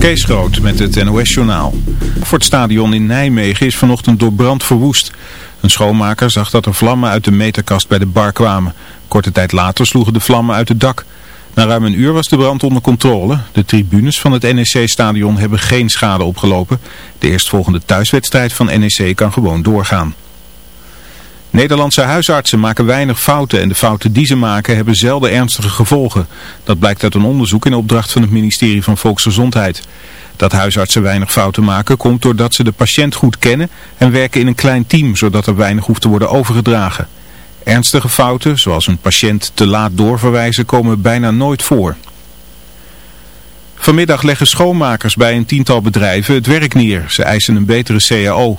Kees Groot met het NOS-journaal. Voor het stadion in Nijmegen is vanochtend door brand verwoest. Een schoonmaker zag dat er vlammen uit de meterkast bij de bar kwamen. Korte tijd later sloegen de vlammen uit het dak. Na ruim een uur was de brand onder controle. De tribunes van het NEC-stadion hebben geen schade opgelopen. De eerstvolgende thuiswedstrijd van NEC kan gewoon doorgaan. Nederlandse huisartsen maken weinig fouten en de fouten die ze maken hebben zelden ernstige gevolgen. Dat blijkt uit een onderzoek in opdracht van het ministerie van Volksgezondheid. Dat huisartsen weinig fouten maken komt doordat ze de patiënt goed kennen en werken in een klein team, zodat er weinig hoeft te worden overgedragen. Ernstige fouten, zoals een patiënt te laat doorverwijzen, komen bijna nooit voor. Vanmiddag leggen schoonmakers bij een tiental bedrijven het werk neer. Ze eisen een betere CAO.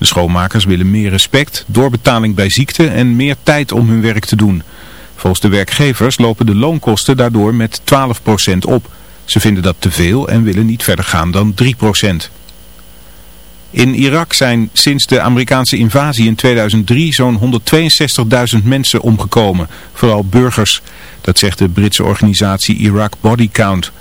De schoonmakers willen meer respect, doorbetaling bij ziekte en meer tijd om hun werk te doen. Volgens de werkgevers lopen de loonkosten daardoor met 12% op. Ze vinden dat te veel en willen niet verder gaan dan 3%. In Irak zijn sinds de Amerikaanse invasie in 2003 zo'n 162.000 mensen omgekomen, vooral burgers. Dat zegt de Britse organisatie Iraq Body Count.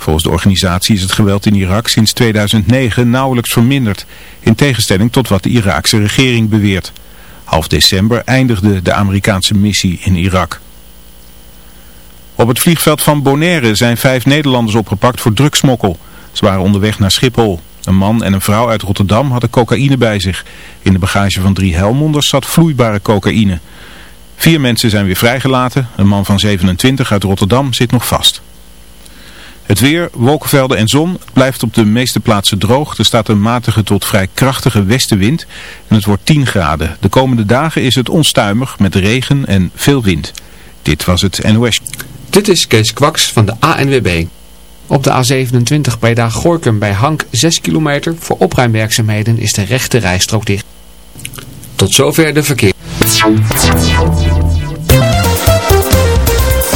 Volgens de organisatie is het geweld in Irak sinds 2009 nauwelijks verminderd, in tegenstelling tot wat de Iraakse regering beweert. Half december eindigde de Amerikaanse missie in Irak. Op het vliegveld van Bonaire zijn vijf Nederlanders opgepakt voor drugsmokkel. Ze waren onderweg naar Schiphol. Een man en een vrouw uit Rotterdam hadden cocaïne bij zich. In de bagage van drie Helmonders zat vloeibare cocaïne. Vier mensen zijn weer vrijgelaten. Een man van 27 uit Rotterdam zit nog vast. Het weer, wolkenvelden en zon. Blijft op de meeste plaatsen droog. Er staat een matige tot vrij krachtige westenwind. En het wordt 10 graden. De komende dagen is het onstuimig met regen en veel wind. Dit was het NOS. Dit is Kees Kwaks van de ANWB. Op de A27 bij Daag-Gorkum bij Hank 6 kilometer. Voor opruimwerkzaamheden is de rechte rijstrook dicht. Tot zover de verkeer.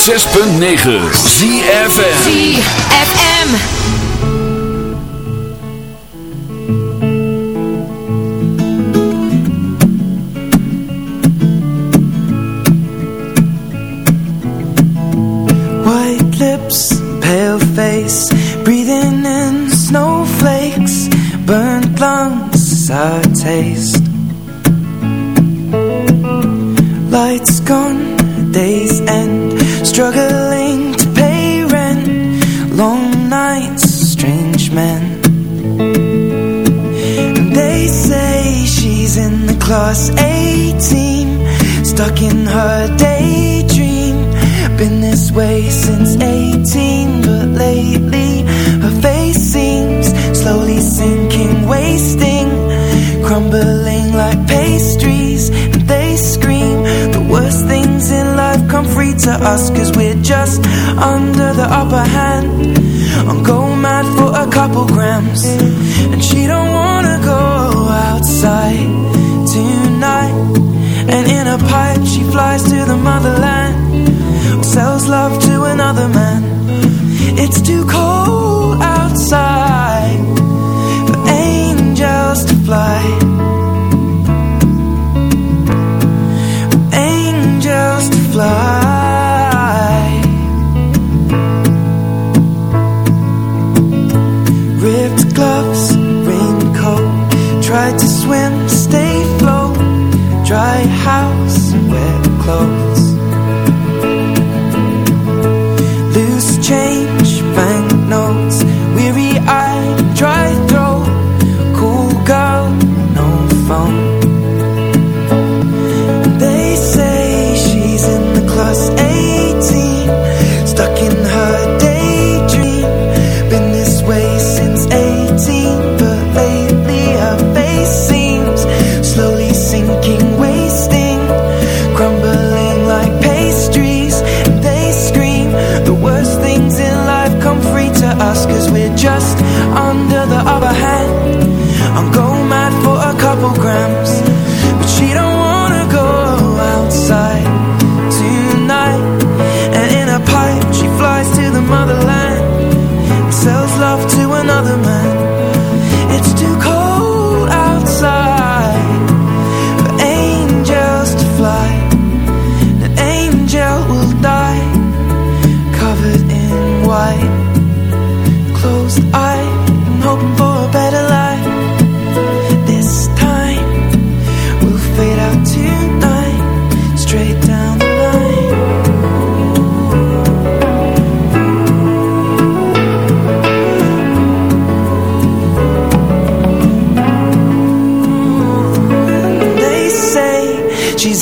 106.9 ZFM ZFM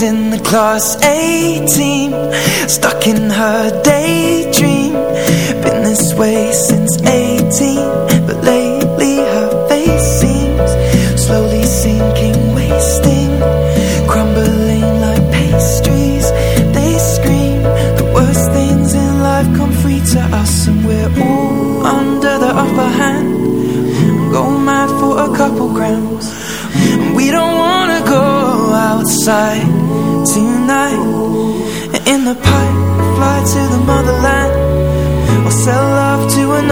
in the class 18 Stuck in her daydream. Been this way since 18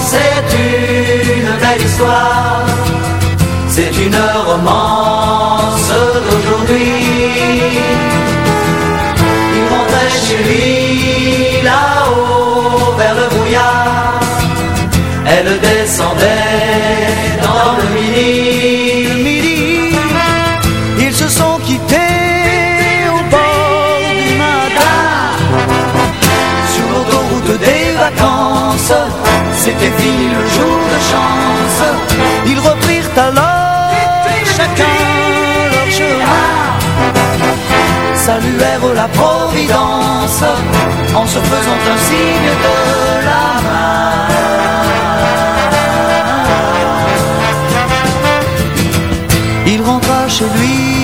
C'est une belle histoire, c'est une romance d'aujourd'hui. Il rentrait chez lui là-haut vers le brouillard. Elle descendait dans le midi. C'était fini le jour de chance. Ils reprirent alors chacun leur chemin saluèrent la Providence en se faisant un signe de la main. Il rentra chez lui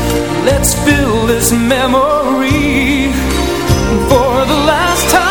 Let's fill this memory For the last time.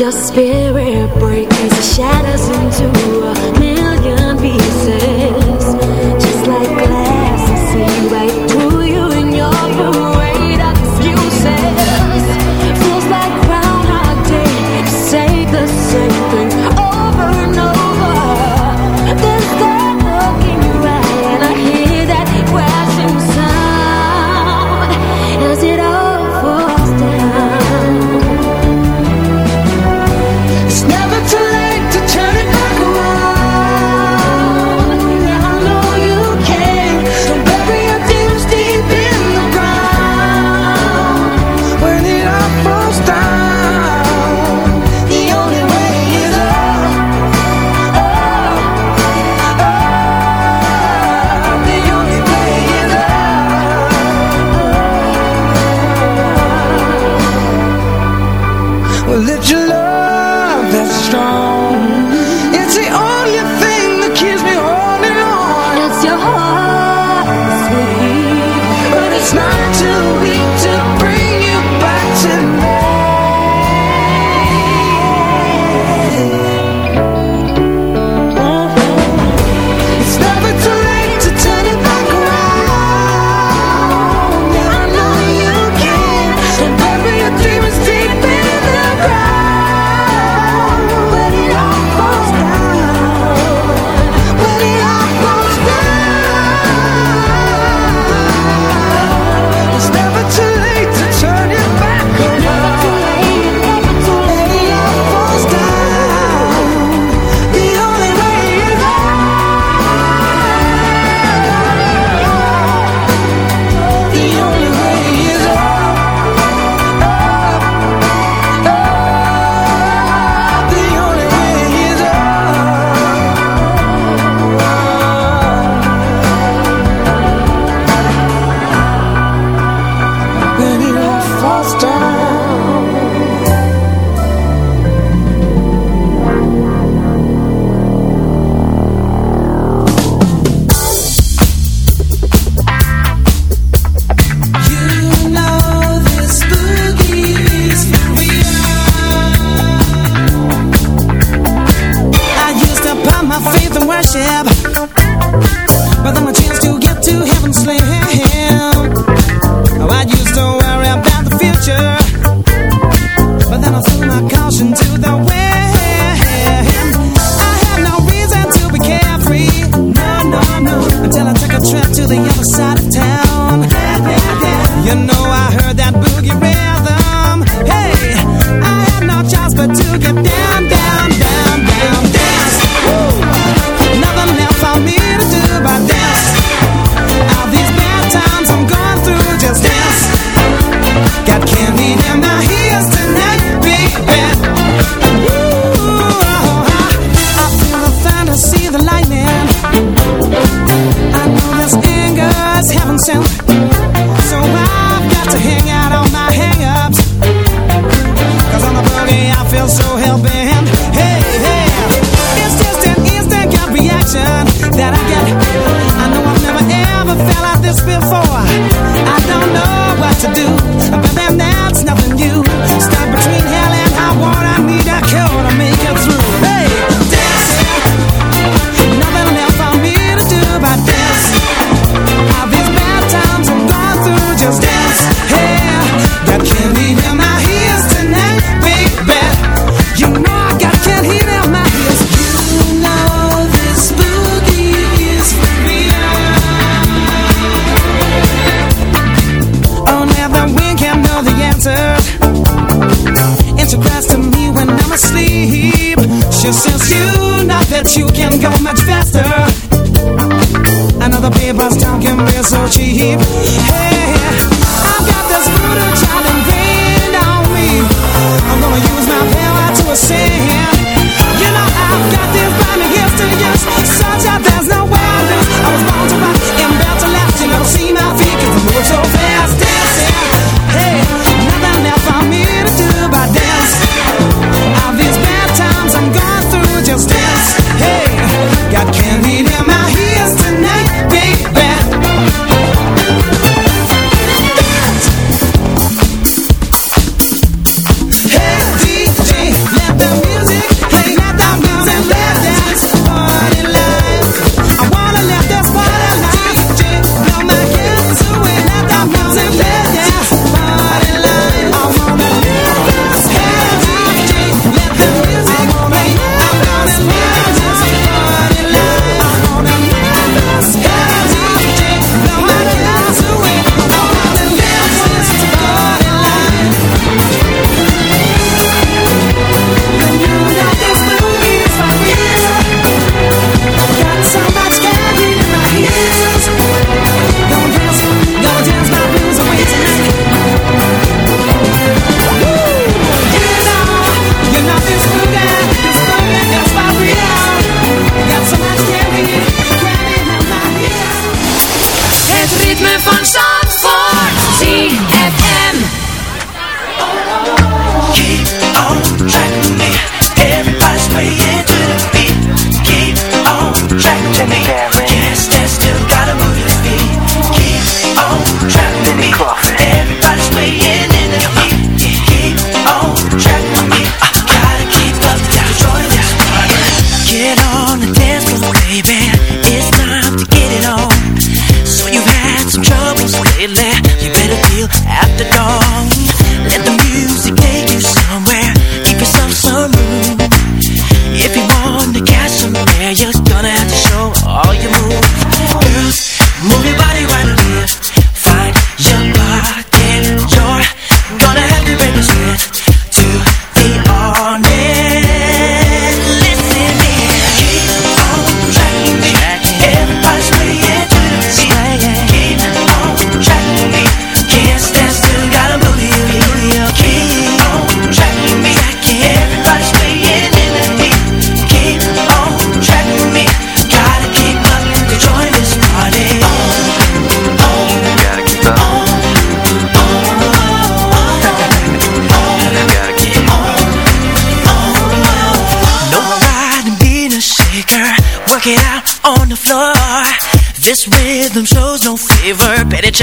Your spirit breaks the shadows into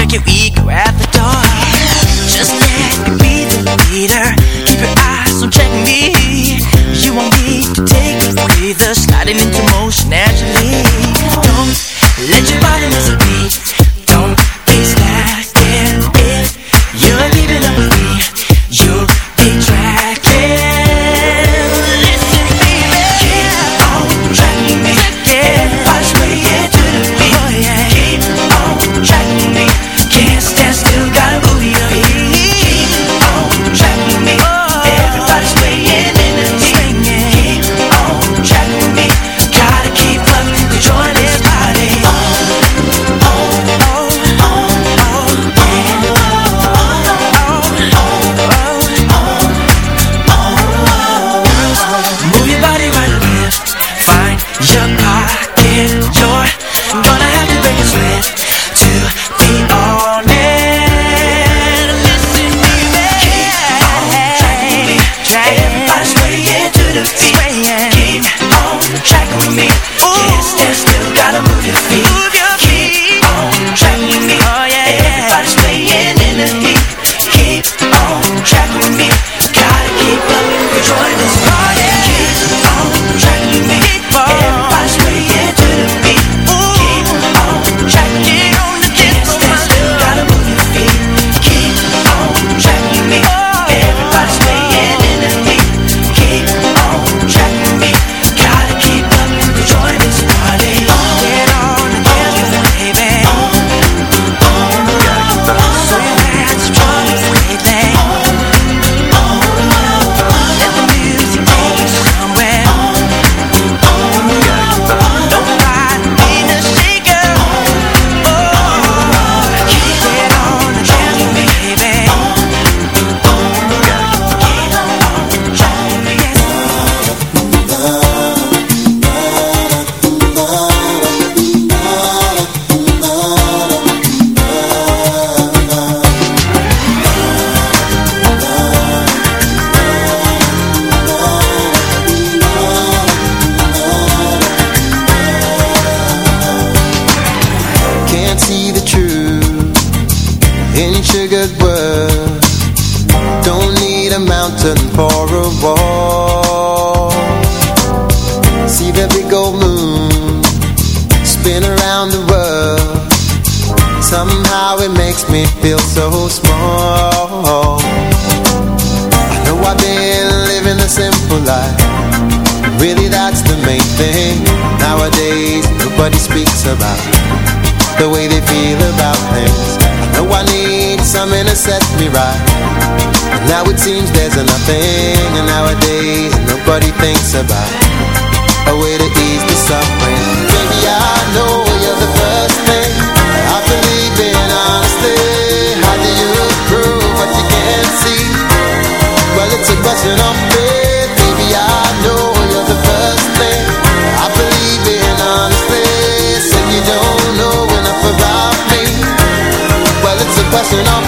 check it. Let me ride. And now it seems there's nothing in our And nowadays nobody thinks about. A way to ease the suffering. Baby, I know you're the first thing. I believe in honestly How do you prove what you can't see? Well, it's a question of faith. Baby, I know you're the first thing. I believe in honestly Said you don't know enough about me. Well, it's a question of